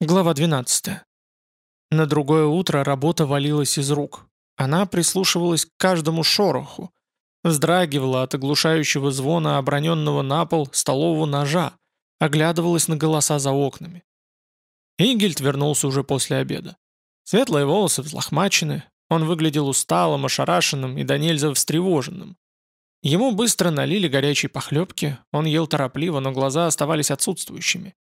Глава 12. На другое утро работа валилась из рук. Она прислушивалась к каждому шороху, вздрагивала от оглушающего звона оброненного на пол столового ножа, оглядывалась на голоса за окнами. Игельд вернулся уже после обеда. Светлые волосы взлохмачены, он выглядел усталым, ошарашенным и до нельзя встревоженным. Ему быстро налили горячей похлебки, он ел торопливо, но глаза оставались отсутствующими.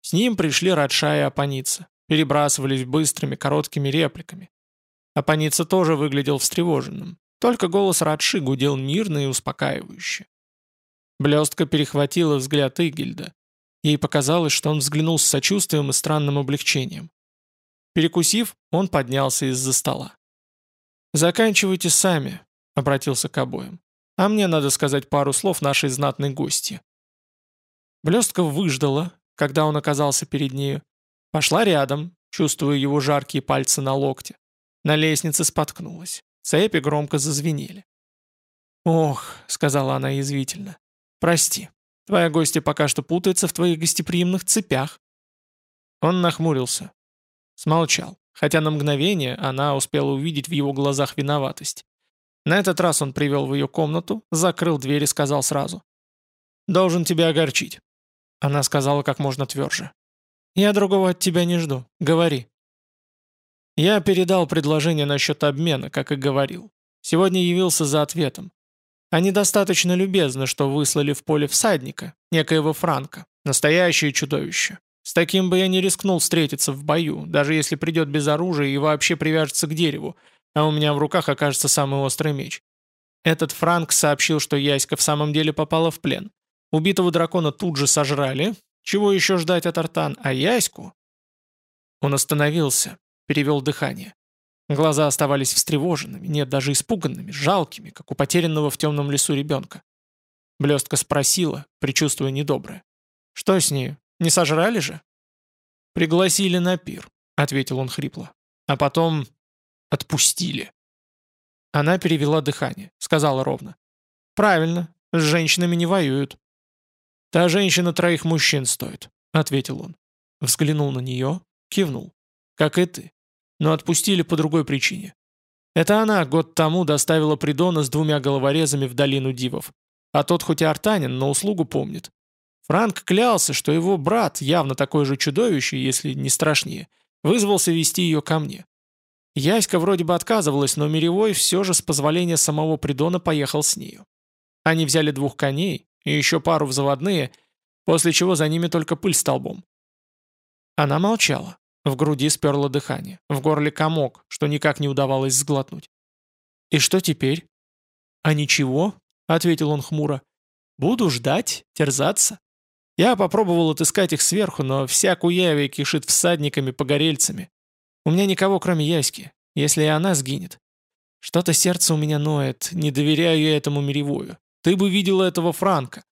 С ним пришли Радша и Апаница, перебрасывались быстрыми, короткими репликами. Апаница тоже выглядел встревоженным, только голос Радши гудел мирно и успокаивающе. Блестка перехватила взгляд Игельда. Ей показалось, что он взглянул с сочувствием и странным облегчением. Перекусив, он поднялся из-за стола. «Заканчивайте сами», — обратился к обоим. «А мне надо сказать пару слов нашей знатной гости». Блестка выждала, когда он оказался перед нею. Пошла рядом, чувствуя его жаркие пальцы на локте. На лестнице споткнулась. Цепи громко зазвенели. «Ох», — сказала она язвительно, — «прости, твоя гостья пока что путается в твоих гостеприимных цепях». Он нахмурился. Смолчал, хотя на мгновение она успела увидеть в его глазах виноватость. На этот раз он привел в ее комнату, закрыл дверь и сказал сразу. «Должен тебя огорчить. Она сказала как можно тверже. «Я другого от тебя не жду. Говори». Я передал предложение насчет обмена, как и говорил. Сегодня явился за ответом. Они достаточно любезны, что выслали в поле всадника, некоего Франка, настоящее чудовище. С таким бы я не рискнул встретиться в бою, даже если придет без оружия и вообще привяжется к дереву, а у меня в руках окажется самый острый меч. Этот Франк сообщил, что Яська в самом деле попала в плен. Убитого дракона тут же сожрали. Чего еще ждать от Артан? А Яську? Он остановился, перевел дыхание. Глаза оставались встревоженными, нет, даже испуганными, жалкими, как у потерянного в темном лесу ребенка. Блестка спросила, предчувствуя недоброе. «Что с ней? Не сожрали же?» «Пригласили на пир», — ответил он хрипло. «А потом отпустили». Она перевела дыхание, сказала ровно. «Правильно, с женщинами не воюют. «Та женщина троих мужчин стоит», — ответил он. Взглянул на нее, кивнул. «Как и ты. Но отпустили по другой причине. Это она год тому доставила Придона с двумя головорезами в долину Дивов. А тот хоть и артанин, но услугу помнит. Франк клялся, что его брат, явно такой же чудовище, если не страшнее, вызвался вести ее ко мне. Яська вроде бы отказывалась, но Миревой все же с позволения самого Придона поехал с нею. Они взяли двух коней, и еще пару в заводные, после чего за ними только пыль столбом. Она молчала. В груди сперло дыхание, в горле комок, что никак не удавалось сглотнуть. «И что теперь?» «А ничего», — ответил он хмуро. «Буду ждать, терзаться. Я попробовал отыскать их сверху, но вся Куявия кишит всадниками-погорельцами. У меня никого, кроме Яськи, если и она сгинет. Что-то сердце у меня ноет, не доверяю я этому миревую. Ты бы видела этого Франка!»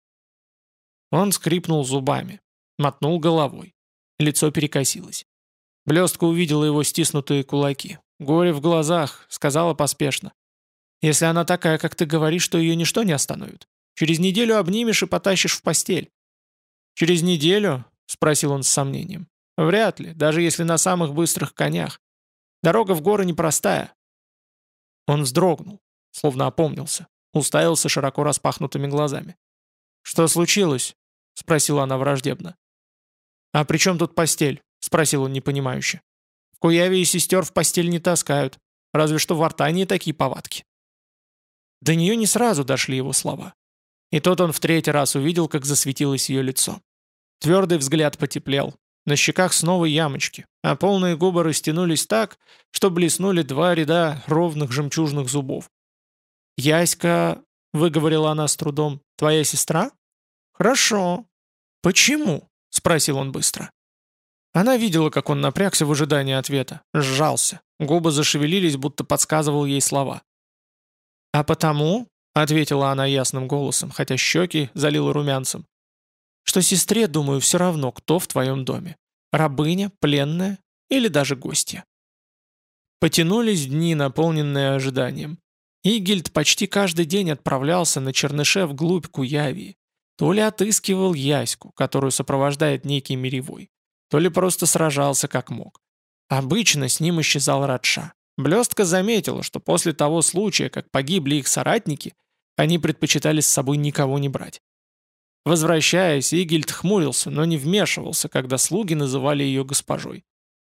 Он скрипнул зубами, мотнул головой. Лицо перекосилось. Блестка увидела его стиснутые кулаки. Горе в глазах, сказала поспешно. «Если она такая, как ты говоришь, то ее ничто не остановит. Через неделю обнимешь и потащишь в постель». «Через неделю?» — спросил он с сомнением. «Вряд ли, даже если на самых быстрых конях. Дорога в горы непростая». Он вздрогнул, словно опомнился. Уставился широко распахнутыми глазами. «Что случилось?» — спросила она враждебно. «А при чем тут постель?» — спросил он непонимающе. «В Куяве и сестер в постель не таскают. Разве что в Артании такие повадки». До нее не сразу дошли его слова. И тот он в третий раз увидел, как засветилось ее лицо. Твердый взгляд потеплел. На щеках снова ямочки, а полные губы растянулись так, что блеснули два ряда ровных жемчужных зубов. «Яська», — выговорила она с трудом, — «твоя сестра?» «Хорошо». «Почему?» — спросил он быстро. Она видела, как он напрягся в ожидании ответа, сжался, губы зашевелились, будто подсказывал ей слова. «А потому», — ответила она ясным голосом, хотя щеки залила румянцем, «что сестре, думаю, все равно, кто в твоем доме. Рабыня, пленная или даже гостья». Потянулись дни, наполненные ожиданием. Игельд почти каждый день отправлялся на Черныше вглубь Куявии. То ли отыскивал Яську, которую сопровождает некий Миревой, то ли просто сражался как мог. Обычно с ним исчезал Радша. Блестка заметила, что после того случая, как погибли их соратники, они предпочитали с собой никого не брать. Возвращаясь, Игельд хмурился, но не вмешивался, когда слуги называли ее госпожой.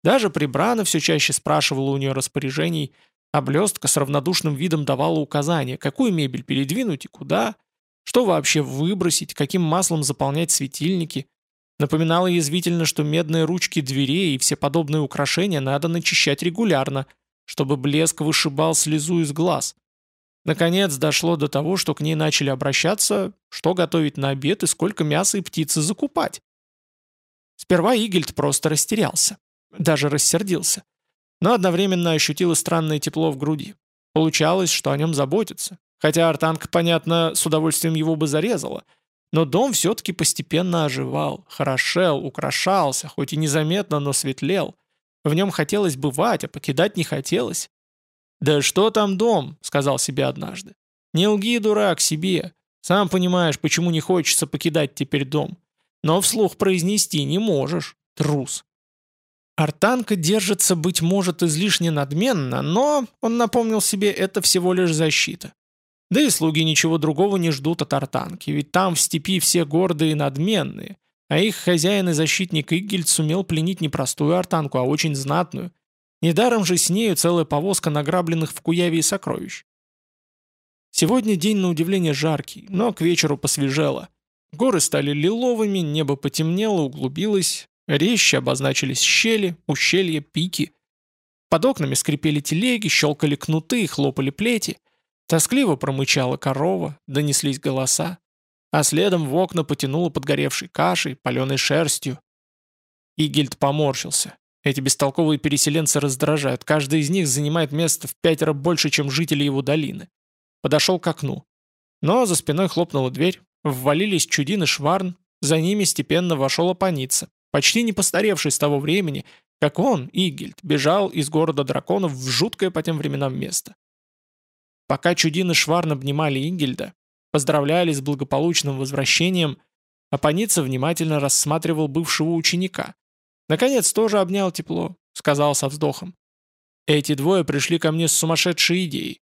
Даже Прибрана все чаще спрашивала у нее распоряжений, а с равнодушным видом давала указания, какую мебель передвинуть и куда, что вообще выбросить, каким маслом заполнять светильники. Напоминала язвительно, что медные ручки дверей и все подобные украшения надо начищать регулярно, чтобы блеск вышибал слезу из глаз. Наконец дошло до того, что к ней начали обращаться, что готовить на обед и сколько мяса и птицы закупать. Сперва Игельд просто растерялся, даже рассердился, но одновременно ощутил и странное тепло в груди. Получалось, что о нем заботятся, хотя Артанка, понятно, с удовольствием его бы зарезала, но дом все-таки постепенно оживал, хорошел, украшался, хоть и незаметно, но светлел. В нем хотелось бывать, а покидать не хотелось. «Да что там дом?» — сказал себе однажды. «Не лги, дурак, себе. Сам понимаешь, почему не хочется покидать теперь дом. Но вслух произнести не можешь, трус». Артанка держится, быть может, излишне надменно, но, он напомнил себе, это всего лишь защита. Да и слуги ничего другого не ждут от Артанки, ведь там в степи все гордые и надменные, а их хозяин и защитник Игельд сумел пленить не простую Артанку, а очень знатную – Недаром же с нею целая повозка награбленных в Куяве сокровищ. Сегодня день на удивление жаркий, но к вечеру посвежело. Горы стали лиловыми, небо потемнело, углубилось, резче обозначились щели, ущелья, пики. Под окнами скрипели телеги, щелкали кнуты и хлопали плети. Тоскливо промычала корова, донеслись голоса. А следом в окна потянуло подгоревшей кашей, паленой шерстью. Игельд поморщился. Эти бестолковые переселенцы раздражают, каждый из них занимает место в пятеро больше, чем жители его долины. Подошел к окну. Но за спиной хлопнула дверь, ввалились Чудин и Шварн, за ними степенно вошел Апаница, почти не постаревший с того времени, как он, Игельд, бежал из города драконов в жуткое по тем временам место. Пока Чудин и Шварн обнимали Игельда, поздравляли с благополучным возвращением, Апаница внимательно рассматривал бывшего ученика, Наконец тоже обнял тепло, сказал со вздохом. Эти двое пришли ко мне с сумасшедшей идеей.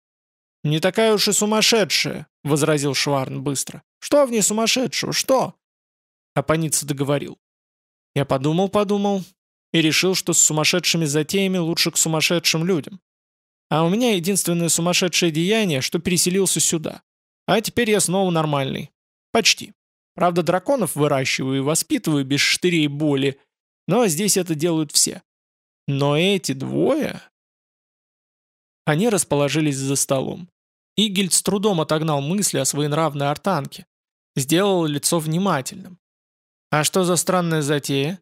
«Не такая уж и сумасшедшая», — возразил Шварн быстро. «Что в ней сумасшедшего? Что?» Апаница договорил. Я подумал-подумал и решил, что с сумасшедшими затеями лучше к сумасшедшим людям. А у меня единственное сумасшедшее деяние, что переселился сюда. А теперь я снова нормальный. Почти. Правда, драконов выращиваю и воспитываю без штырей боли, но здесь это делают все. Но эти двое... Они расположились за столом. Игельд с трудом отогнал мысли о своенравной артанке. Сделал лицо внимательным. «А что за странная затея?»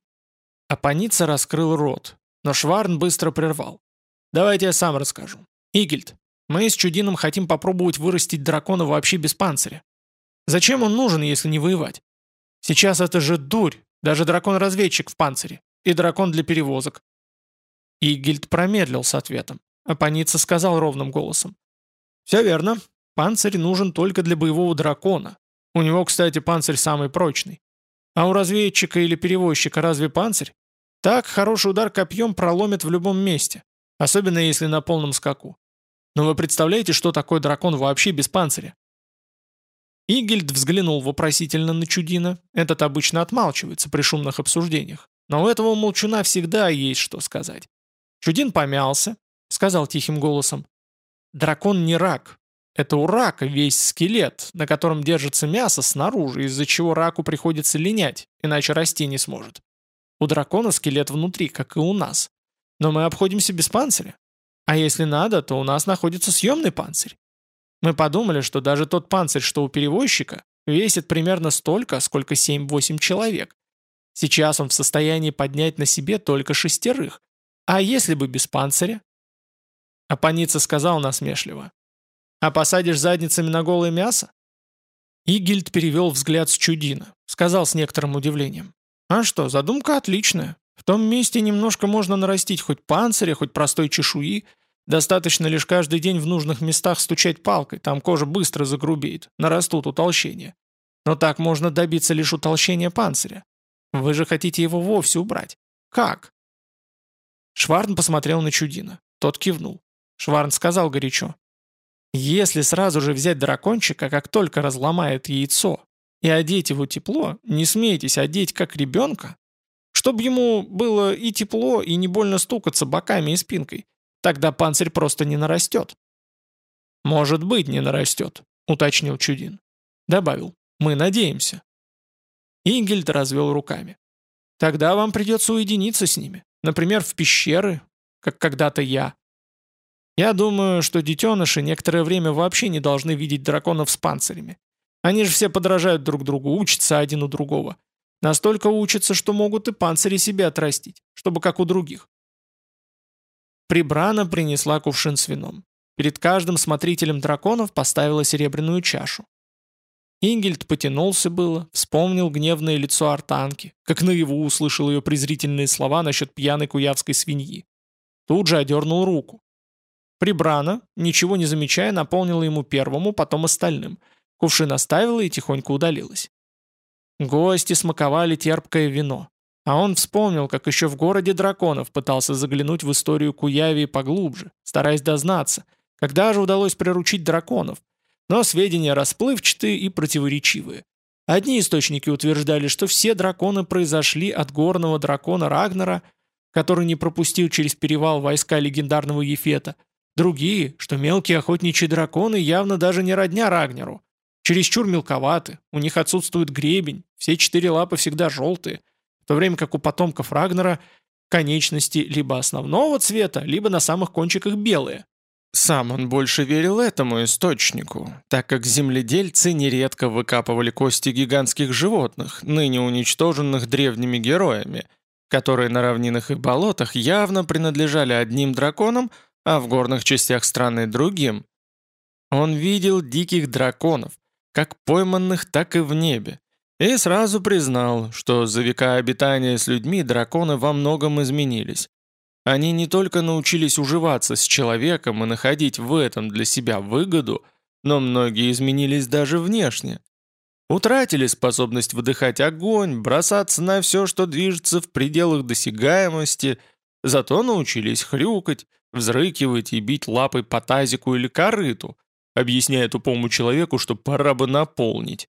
Апаница раскрыл рот, но Шварн быстро прервал. «Давайте я сам расскажу. Игельд, мы с Чудином хотим попробовать вырастить дракона вообще без панциря. Зачем он нужен, если не воевать? Сейчас это же дурь, даже дракон-разведчик в панцире. И дракон для перевозок. Игельд промедлил с ответом. А Паница сказал ровным голосом. «Все верно. Панцирь нужен только для боевого дракона. У него, кстати, панцирь самый прочный. А у разведчика или перевозчика разве панцирь? Так хороший удар копьем проломит в любом месте. Особенно если на полном скаку. Но вы представляете, что такое дракон вообще без панциря? Игельд взглянул вопросительно на Чудина. Этот обычно отмалчивается при шумных обсуждениях. Но у этого молчуна всегда есть что сказать. Чудин помялся, сказал тихим голосом. «Дракон не рак. Это у рака весь скелет, на котором держится мясо снаружи, из-за чего раку приходится линять, иначе расти не сможет. У дракона скелет внутри, как и у нас. Но мы обходимся без панциря. А если надо, то у нас находится съемный панцирь. Мы подумали, что даже тот панцирь, что у перевозчика, весит примерно столько, сколько 7-8 человек. Сейчас он в состоянии поднять на себе только шестерых. А если бы без панциря? Апаница сказал насмешливо. «А посадишь задницами на голое мясо?» Игильд перевел взгляд с Чудина, сказал с некоторым удивлением. «А что, задумка отличная. В том месте немножко можно нарастить хоть панциря, хоть простой чешуи, Достаточно лишь каждый день в нужных местах стучать палкой, там кожа быстро загрубеет, нарастут утолщения. Но так можно добиться лишь утолщения панциря. Вы же хотите его вовсе убрать. Как?» Шварн посмотрел на Чудина. Тот кивнул. Шварн сказал горячо. «Если сразу же взять дракончика, как только разломает яйцо, и одеть его тепло, не смейтесь одеть как ребенка, чтобы ему было и тепло, и не больно стукаться боками и спинкой, тогда панцирь просто не нарастет». «Может быть, не нарастет», — уточнил Чудин. Добавил. «Мы надеемся». Ингельд развел руками. «Тогда вам придется уединиться с ними. Например, в пещеры, как когда-то я. Я думаю, что детеныши некоторое время вообще не должны видеть драконов с панцирями. Они же все подражают друг другу, учатся один у другого. Настолько учатся, что могут и панцири себе отрастить, чтобы как у других. Прибрана принесла кувшин с вином. Перед каждым смотрителем драконов поставила серебряную чашу. Ингельд потянулся было, вспомнил гневное лицо артанки, как наяву услышал ее презрительные слова насчет пьяной куявской свиньи. Тут же одернул руку. Прибрана, ничего не замечая, наполнила ему первому, потом остальным. Кувшин оставила и тихонько удалилась. Гости смаковали терпкое вино. А он вспомнил, как еще в городе драконов пытался заглянуть в историю Куявии поглубже, стараясь дознаться, когда же удалось приручить драконов, но сведения расплывчатые и противоречивые. Одни источники утверждали, что все драконы произошли от горного дракона Рагнера, который не пропустил через перевал войска легендарного Ефета. Другие, что мелкие охотничьи драконы явно даже не родня Рагнеру. Чересчур мелковаты, у них отсутствует гребень, все четыре лапы всегда желтые, в то время как у потомков Рагнера конечности либо основного цвета, либо на самых кончиках белые. Сам он больше верил этому источнику, так как земледельцы нередко выкапывали кости гигантских животных, ныне уничтоженных древними героями, которые на равнинах и болотах явно принадлежали одним драконам, а в горных частях страны другим. Он видел диких драконов, как пойманных, так и в небе, и сразу признал, что за века обитания с людьми драконы во многом изменились. Они не только научились уживаться с человеком и находить в этом для себя выгоду, но многие изменились даже внешне. Утратили способность выдыхать огонь, бросаться на все, что движется в пределах досягаемости, зато научились хрюкать, взрыкивать и бить лапой по тазику или корыту, объясняя тупому человеку, что пора бы наполнить.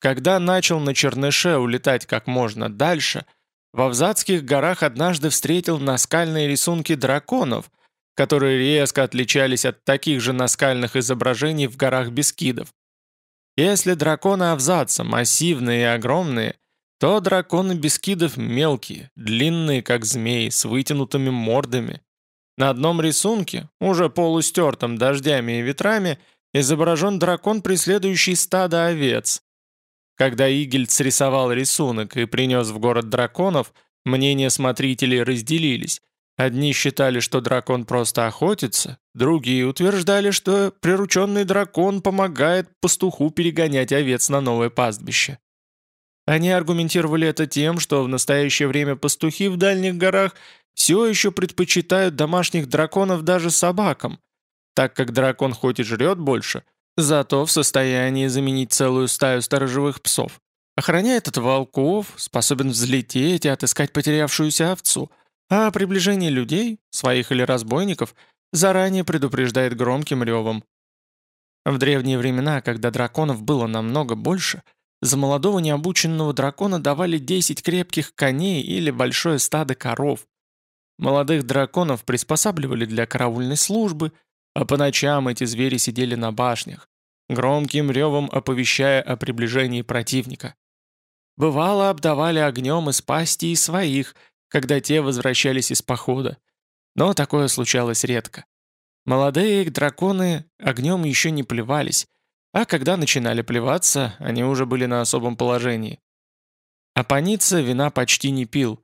Когда начал на черныше улетать как можно дальше – в Авзатских горах однажды встретил наскальные рисунки драконов, которые резко отличались от таких же наскальных изображений в горах Бескидов. Если драконы Авзатца массивные и огромные, то драконы Бескидов мелкие, длинные, как змеи, с вытянутыми мордами. На одном рисунке, уже полустертом дождями и ветрами, изображен дракон, преследующий стадо овец, когда Игельд срисовал рисунок и принес в город драконов, мнения смотрителей разделились. Одни считали, что дракон просто охотится, другие утверждали, что прирученный дракон помогает пастуху перегонять овец на новое пастбище. Они аргументировали это тем, что в настоящее время пастухи в дальних горах все еще предпочитают домашних драконов даже собакам, так как дракон хоть и жрет больше, Зато в состоянии заменить целую стаю сторожевых псов. Охраняет от волков, способен взлететь и отыскать потерявшуюся овцу, а о приближении людей, своих или разбойников, заранее предупреждает громким ревом. В древние времена, когда драконов было намного больше, за молодого необученного дракона давали 10 крепких коней или большое стадо коров. Молодых драконов приспосабливали для караульной службы – а по ночам эти звери сидели на башнях, громким ревом оповещая о приближении противника. Бывало, обдавали огнем из пасти и своих, когда те возвращались из похода. Но такое случалось редко. Молодые драконы огнем еще не плевались, а когда начинали плеваться, они уже были на особом положении. А паница вина почти не пил.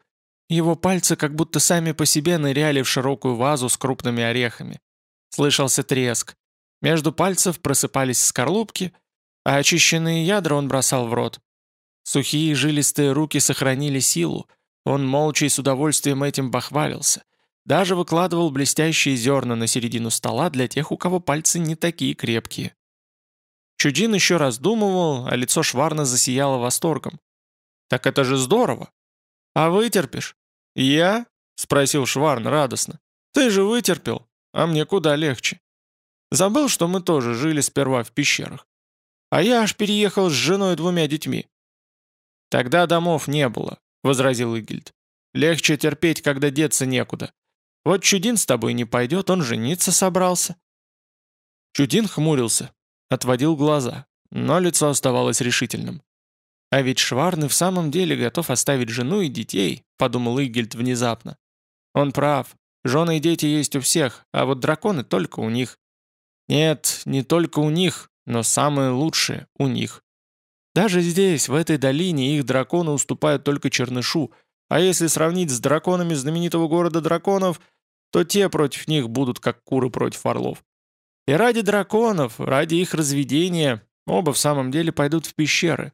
Его пальцы как будто сами по себе ныряли в широкую вазу с крупными орехами. Слышался треск. Между пальцев просыпались скорлупки, а очищенные ядра он бросал в рот. Сухие жилистые руки сохранили силу, он молча и с удовольствием этим бахвалился. Даже выкладывал блестящие зерна на середину стола для тех, у кого пальцы не такие крепкие. Чудин еще раздумывал, а лицо Шварна засияло восторгом. «Так это же здорово! А вытерпишь? «Я?» — спросил Шварн радостно. «Ты же вытерпел, а мне куда легче. Забыл, что мы тоже жили сперва в пещерах. А я аж переехал с женой и двумя детьми». «Тогда домов не было», — возразил Игильд. «Легче терпеть, когда деться некуда. Вот Чудин с тобой не пойдет, он жениться собрался». Чудин хмурился, отводил глаза, но лицо оставалось решительным. «А ведь Шварн и в самом деле готов оставить жену и детей», — подумал Игельд внезапно. «Он прав. Жены и дети есть у всех, а вот драконы только у них. Нет, не только у них, но самые лучшие у них. Даже здесь, в этой долине, их драконы уступают только Чернышу, а если сравнить с драконами знаменитого города драконов, то те против них будут как куры против орлов. И ради драконов, ради их разведения, оба в самом деле пойдут в пещеры.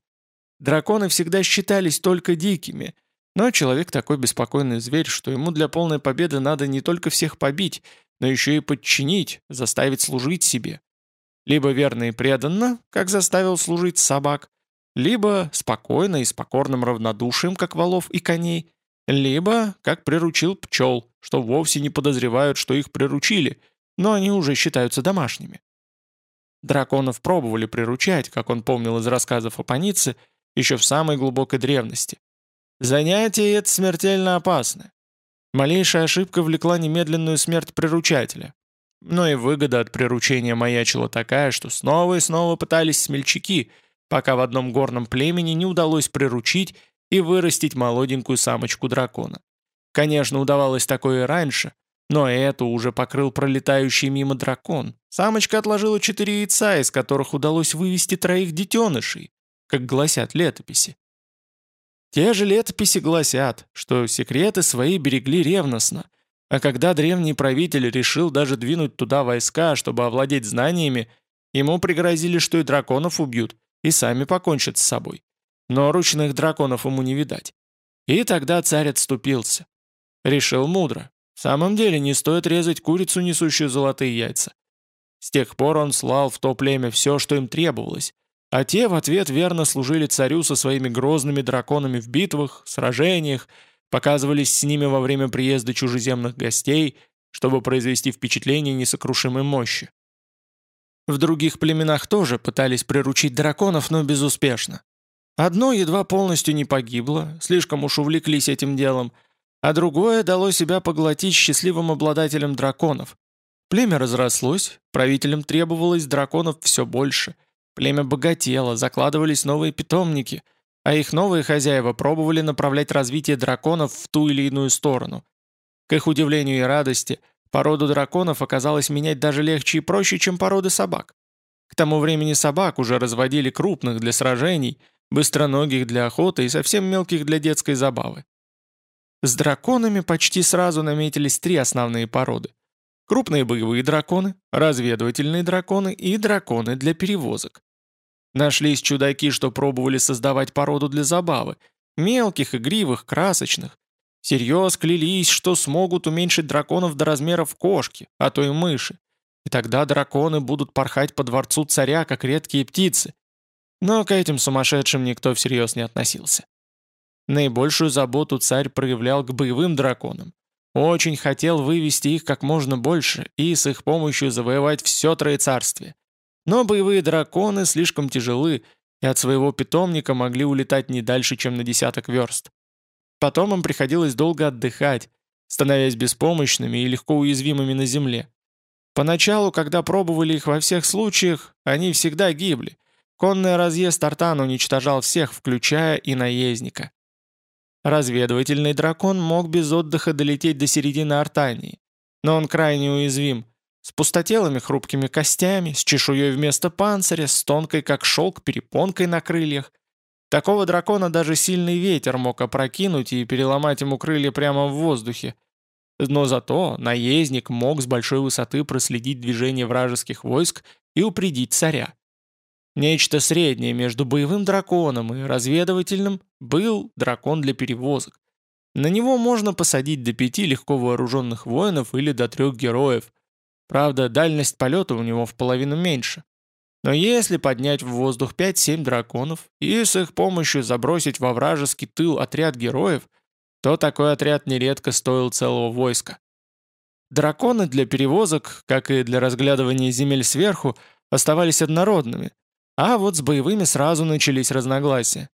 Драконы всегда считались только дикими, но человек такой беспокойный зверь, что ему для полной победы надо не только всех побить, но еще и подчинить, заставить служить себе. Либо верно и преданно, как заставил служить собак, либо спокойно и с покорным равнодушием, как волов и коней, либо, как приручил пчел, что вовсе не подозревают, что их приручили, но они уже считаются домашними. Драконов пробовали приручать, как он помнил из рассказов о панице, еще в самой глубокой древности. Занятие это смертельно опасное. Малейшая ошибка влекла немедленную смерть приручателя. Но и выгода от приручения маячила такая, что снова и снова пытались смельчаки, пока в одном горном племени не удалось приручить и вырастить молоденькую самочку дракона. Конечно, удавалось такое и раньше, но эту уже покрыл пролетающий мимо дракон. Самочка отложила четыре яйца, из которых удалось вывести троих детенышей, как гласят летописи. Те же летописи гласят, что секреты свои берегли ревностно, а когда древний правитель решил даже двинуть туда войска, чтобы овладеть знаниями, ему пригрозили, что и драконов убьют, и сами покончат с собой. Но ручных драконов ему не видать. И тогда царь отступился. Решил мудро. В самом деле не стоит резать курицу, несущую золотые яйца. С тех пор он слал в то племя все, что им требовалось, а те в ответ верно служили царю со своими грозными драконами в битвах, сражениях, показывались с ними во время приезда чужеземных гостей, чтобы произвести впечатление несокрушимой мощи. В других племенах тоже пытались приручить драконов, но безуспешно. Одно едва полностью не погибло, слишком уж увлеклись этим делом, а другое дало себя поглотить счастливым обладателям драконов. Племя разрослось, правителям требовалось драконов все больше – Племя богатело, закладывались новые питомники, а их новые хозяева пробовали направлять развитие драконов в ту или иную сторону. К их удивлению и радости, породу драконов оказалось менять даже легче и проще, чем породы собак. К тому времени собак уже разводили крупных для сражений, быстроногих для охоты и совсем мелких для детской забавы. С драконами почти сразу наметились три основные породы. Крупные боевые драконы, разведывательные драконы и драконы для перевозок. Нашлись чудаки, что пробовали создавать породу для забавы. Мелких, игривых, красочных. Серьез клялись, что смогут уменьшить драконов до размеров кошки, а то и мыши. И тогда драконы будут порхать по дворцу царя, как редкие птицы. Но к этим сумасшедшим никто всерьез не относился. Наибольшую заботу царь проявлял к боевым драконам. Очень хотел вывести их как можно больше и с их помощью завоевать все Троецарствие. Но боевые драконы слишком тяжелы, и от своего питомника могли улетать не дальше, чем на десяток верст. Потом им приходилось долго отдыхать, становясь беспомощными и легко уязвимыми на земле. Поначалу, когда пробовали их во всех случаях, они всегда гибли. Конный разъезд Артан уничтожал всех, включая и наездника. Разведывательный дракон мог без отдыха долететь до середины Артании, но он крайне уязвим, с пустотелыми хрупкими костями, с чешуей вместо панциря, с тонкой как шелк перепонкой на крыльях. Такого дракона даже сильный ветер мог опрокинуть и переломать ему крылья прямо в воздухе. Но зато наездник мог с большой высоты проследить движение вражеских войск и упредить царя. Нечто среднее между боевым драконом и разведывательным был дракон для перевозок. На него можно посадить до пяти легко вооруженных воинов или до трех героев, Правда, дальность полета у него в половину меньше. Но если поднять в воздух 5-7 драконов и с их помощью забросить во вражеский тыл отряд героев, то такой отряд нередко стоил целого войска. Драконы для перевозок, как и для разглядывания земель сверху, оставались однородными, а вот с боевыми сразу начались разногласия.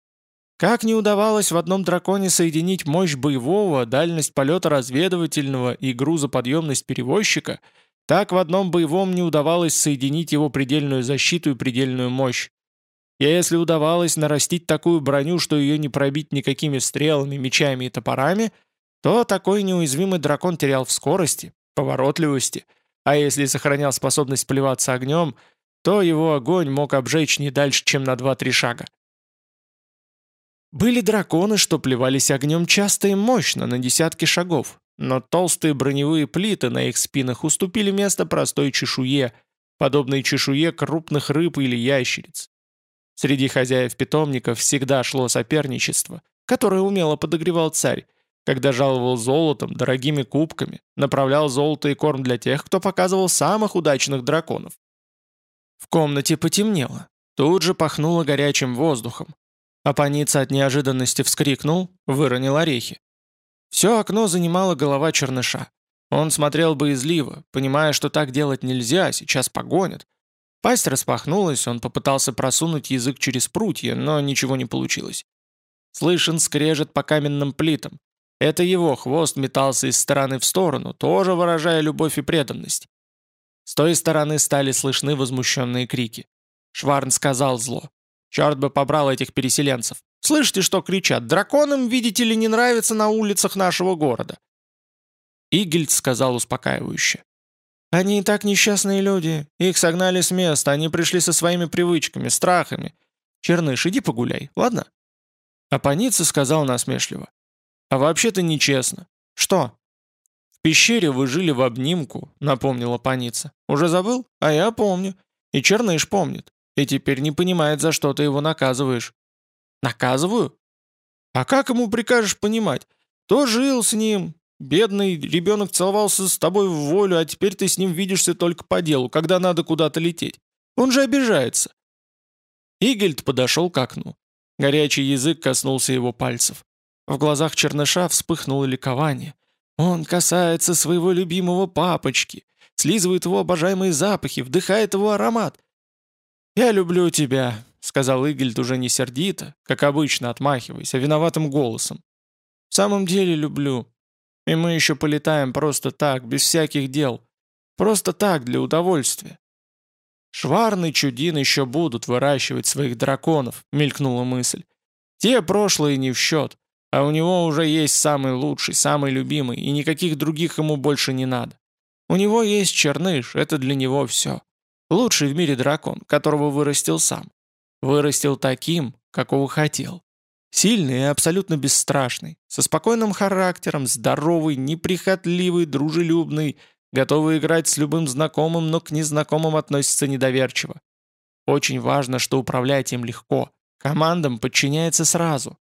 Как не удавалось в одном драконе соединить мощь боевого, дальность полета разведывательного и грузоподъемность перевозчика, так в одном боевом не удавалось соединить его предельную защиту и предельную мощь. И если удавалось нарастить такую броню, что ее не пробить никакими стрелами, мечами и топорами, то такой неуязвимый дракон терял в скорости, поворотливости, а если сохранял способность плеваться огнем, то его огонь мог обжечь не дальше, чем на 2-3 шага. Были драконы, что плевались огнем часто и мощно, на десятки шагов, но толстые броневые плиты на их спинах уступили место простой чешуе, подобной чешуе крупных рыб или ящериц. Среди хозяев питомников всегда шло соперничество, которое умело подогревал царь, когда жаловал золотом, дорогими кубками, направлял золото и корм для тех, кто показывал самых удачных драконов. В комнате потемнело. Тут же пахнуло горячим воздухом. Апаница от неожиданности вскрикнул, выронил орехи. Все окно занимала голова черныша. Он смотрел боязливо, понимая, что так делать нельзя, сейчас погонят. Пасть распахнулась, он попытался просунуть язык через прутья, но ничего не получилось. Слышен скрежет по каменным плитам. Это его хвост метался из стороны в сторону, тоже выражая любовь и преданность. С той стороны стали слышны возмущенные крики. Шварн сказал зло. «Черт бы побрал этих переселенцев! Слышите, что кричат? Драконам, видите ли, не нравится на улицах нашего города!» Игельд сказал успокаивающе. «Они и так несчастные люди. Их согнали с места, они пришли со своими привычками, страхами. Черныш, иди погуляй, ладно?» А Паница сказал насмешливо. «А вообще-то нечестно. Что?» «В пещере вы жили в обнимку», — напомнила паница. «Уже забыл? А я помню. И Черныш помнит. И теперь не понимает, за что ты его наказываешь». «Наказываю?» «А как ему прикажешь понимать? То жил с ним, бедный ребенок целовался с тобой в волю, а теперь ты с ним видишься только по делу, когда надо куда-то лететь. Он же обижается». Игельд подошел к окну. Горячий язык коснулся его пальцев. В глазах черныша вспыхнуло ликование. Он касается своего любимого папочки, слизывает его обожаемые запахи, вдыхает его аромат. «Я люблю тебя», — сказал Игельд уже не сердито, как обычно отмахиваясь, а виноватым голосом. «В самом деле люблю. И мы еще полетаем просто так, без всяких дел. Просто так, для удовольствия». «Шварны чудин еще будут выращивать своих драконов», — мелькнула мысль. «Те прошлые не в счет. А у него уже есть самый лучший, самый любимый, и никаких других ему больше не надо. У него есть черныш, это для него все. Лучший в мире дракон, которого вырастил сам. Вырастил таким, какого хотел. Сильный и абсолютно бесстрашный, со спокойным характером, здоровый, неприхотливый, дружелюбный, готовый играть с любым знакомым, но к незнакомым относится недоверчиво. Очень важно, что управлять им легко. Командам подчиняется сразу,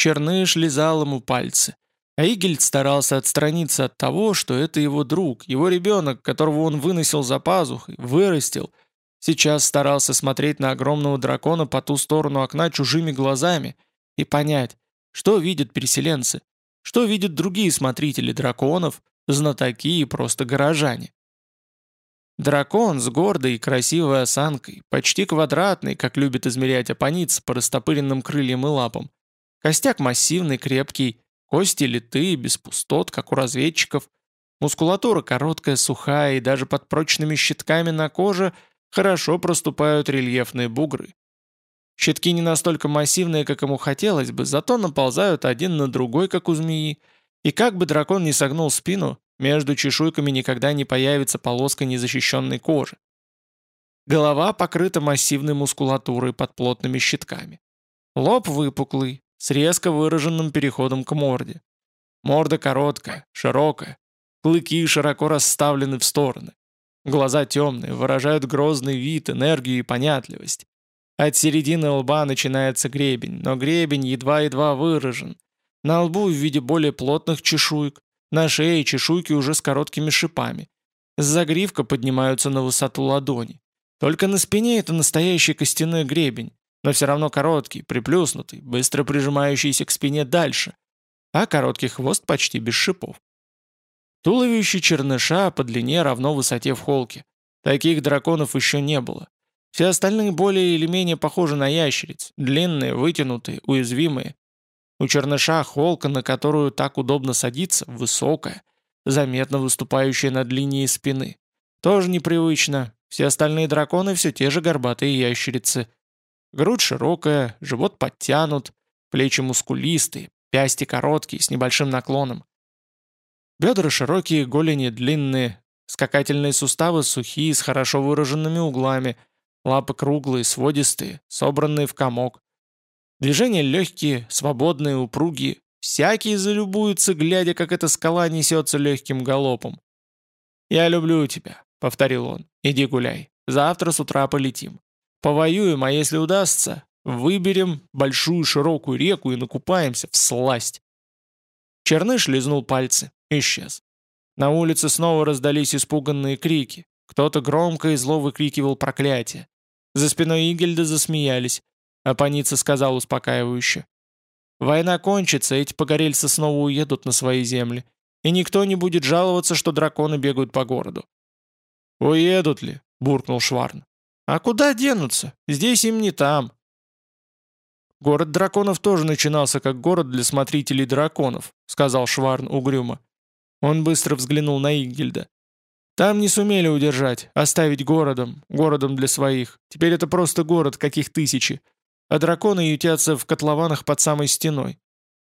Черныш лизал ему пальцы. А Игельд старался отстраниться от того, что это его друг, его ребенок, которого он выносил за пазухой, вырастил. Сейчас старался смотреть на огромного дракона по ту сторону окна чужими глазами и понять, что видят переселенцы, что видят другие смотрители драконов, знатоки и просто горожане. Дракон с гордой и красивой осанкой, почти квадратный, как любит измерять апаниц по растопыренным крыльям и лапам, Костяк массивный, крепкий, кости литые, без пустот, как у разведчиков. Мускулатура короткая, сухая, и даже под прочными щитками на коже хорошо проступают рельефные бугры. Щитки не настолько массивные, как ему хотелось бы, зато наползают один на другой, как у змеи. И как бы дракон не согнул спину, между чешуйками никогда не появится полоска незащищенной кожи. Голова покрыта массивной мускулатурой под плотными щитками. Лоб выпуклый, с резко выраженным переходом к морде. Морда короткая, широкая, клыки широко расставлены в стороны. Глаза темные, выражают грозный вид, энергию и понятливость. От середины лба начинается гребень, но гребень едва-едва выражен. На лбу в виде более плотных чешуек, на шее чешуйки уже с короткими шипами. С загривка поднимаются на высоту ладони. Только на спине это настоящий костяной гребень, но все равно короткий, приплюснутый, быстро прижимающийся к спине дальше. а короткий хвост почти без шипов. Туловище черныша по длине равно высоте в холке. Таких драконов еще не было. Все остальные более или менее похожи на ящериц, длинные, вытянутые, уязвимые. У черныша холка, на которую так удобно садиться, высокая, заметно выступающая над линией спины. Тоже непривычно, все остальные драконы все те же горбатые ящерицы. Грудь широкая, живот подтянут, плечи мускулистые, пясти короткие, с небольшим наклоном. Бедра широкие, голени длинные, скакательные суставы сухие, с хорошо выраженными углами, лапы круглые, сводистые, собранные в комок. Движения легкие, свободные, упругие. Всякие залюбуются, глядя, как эта скала несется легким галопом. «Я люблю тебя», — повторил он. «Иди гуляй. Завтра с утра полетим. Повоюем, а если удастся, выберем большую широкую реку и накупаемся в сласть». Черныш лизнул пальцы. Исчез. На улице снова раздались испуганные крики. Кто-то громко и зло выкрикивал проклятие. За спиной Игельда засмеялись. А Паница сказал успокаивающе. «Война кончится, эти погорельцы снова уедут на свои земли, и никто не будет жаловаться, что драконы бегают по городу». «Уедут ли?» — буркнул Шварн. «А куда денутся? Здесь им не там». «Город драконов тоже начинался как город для смотрителей драконов», — сказал Шварн угрюмо. Он быстро взглянул на Игельда. Там не сумели удержать, оставить городом, городом для своих. Теперь это просто город, каких тысячи а драконы ютятся в котлованах под самой стеной.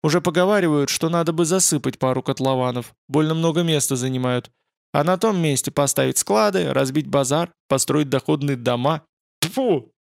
Уже поговаривают, что надо бы засыпать пару котлованов, больно много места занимают. А на том месте поставить склады, разбить базар, построить доходные дома. Тьфу!